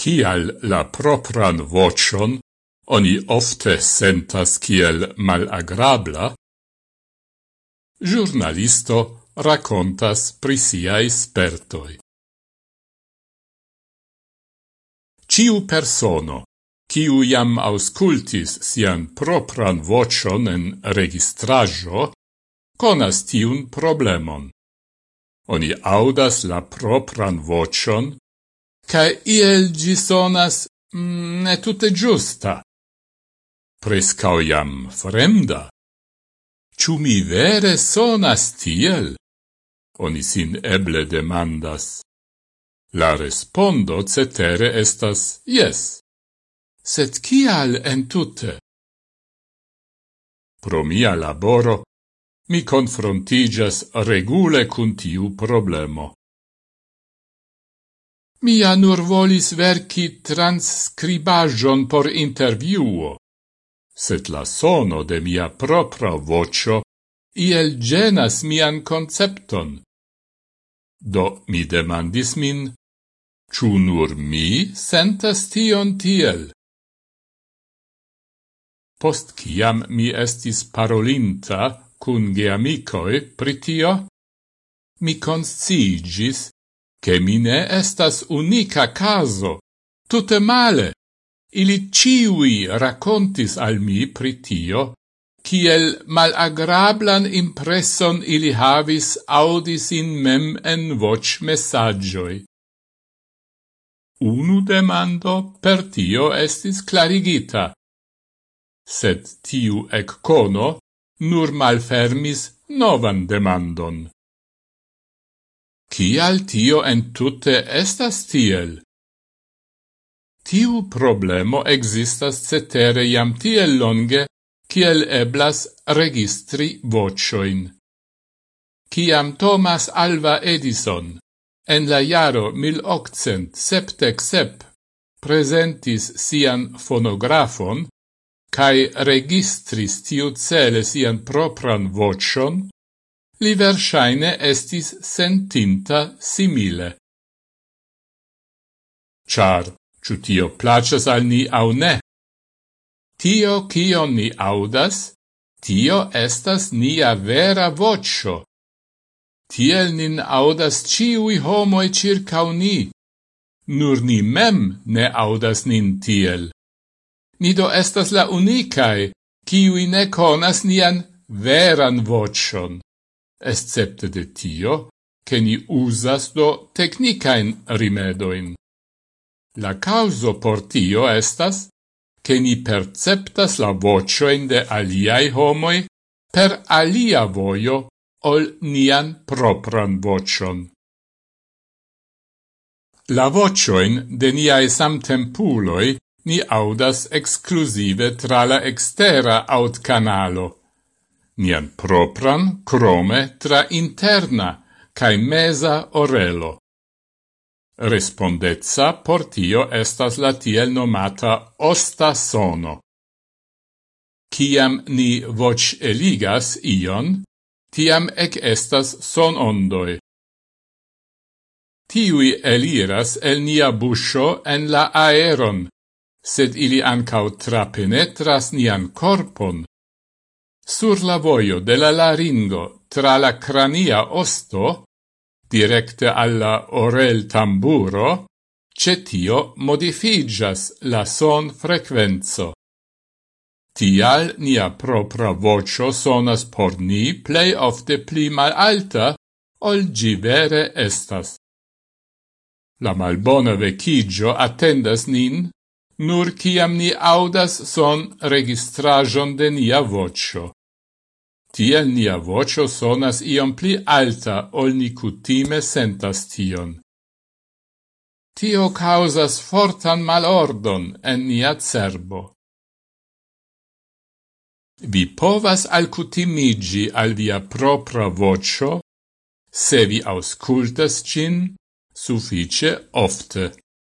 Kial la propran vocion oni ofte sentas kiel malagrabla, giornalisto racontas pri siai spertoi. Ciu persono, ciu jam auscultis sian propran vocion en registrajo, conas tiun problemon. Oni audas la propran vocion, cae iel gi sonas mm, ne tutte giusta. Prescau iam fremda. Ciu mi vere sonas tiel? Oni sin eble demandas. La respondo cetere estas yes. Sed kial entute? Pro mia laboro, mi confrontigas regule cun tiu problemo. Mia nur volis verci transcribajon por interviuo, sed la sono de mia propra vocio iel genas mian concepton. Do mi demandis min, ciu nur mi sentas tion tiel? Post ciam mi estis parolinta cun geamicoi pritio, mi consciigis che mi ne estas unica caso. Tutte male. Ili ciui racontis al mi pritio, kiel malagrablan impresson ili havis audis in mem en voc messaggioi. Unu demando per tio estis clarigita, sed tiu eccono nur malfermis novan demandon. Kial tio en tutte estas tiel? Tiu problemo existas cetere jam tiel longe, kiel eblas registri vocioin. Ciam Thomas Alva Edison, en la jaro 1877, presentis sian fonografon, cae registris tiu cele sian propran vocion, li versaine estis sentinta simile. Char, ciu tio placas al ni au ne? Tio, cio ni audas, tio estas nia vera vocio. Tiel nin audas ciui homoi circau ni, nur ni mem ne audas nin tiel. Ni do estas la unicae, kiui ne conas nian veran vocion escepte de tio, che ni usas do technicaen rimedoin. La causo por tio estas, che ni perceptas la vocioin de aliai homoi per alia voio ol nian propran vocion. La vocioin de niai samtempuloi ni audas exclusive tra la extera aut canalo, nian propran, crome tra interna cae mesa orelo. Respondezza por tio estas la tiel nomata osta sono. Ciam ni voc eligas ion, tiam ec estas son ondoi. Tiui eliras el nia buscio en la aeron, sed ili ancau trapenetras nian corpon, sur la voio della laringo tra la crania osto, directe alla orel tamburo, cetio modifigas la son frequenzo. Tial nia propra vocio sonas por ni plei ofte pli mal alta, ol gi vere estas. La malbona vecigio attendas nin, nur ciam ni audas son registrajon de nia vocio. Tiel nia vocio sonas iom pli alta, ol ni kutime sentas tion. Tio causas fortan malordon en nia cerbo. Vi povas alcutimigi al via propra vocio, se vi auscultas cin suffice ofte.